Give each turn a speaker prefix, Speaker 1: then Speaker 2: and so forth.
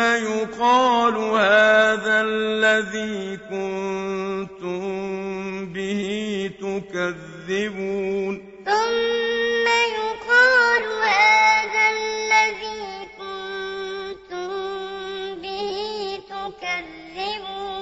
Speaker 1: ثم يقال هذا الذي كنتم به تكذبون؟
Speaker 2: ثم يقال هذا الذي كنتم به تكذبون.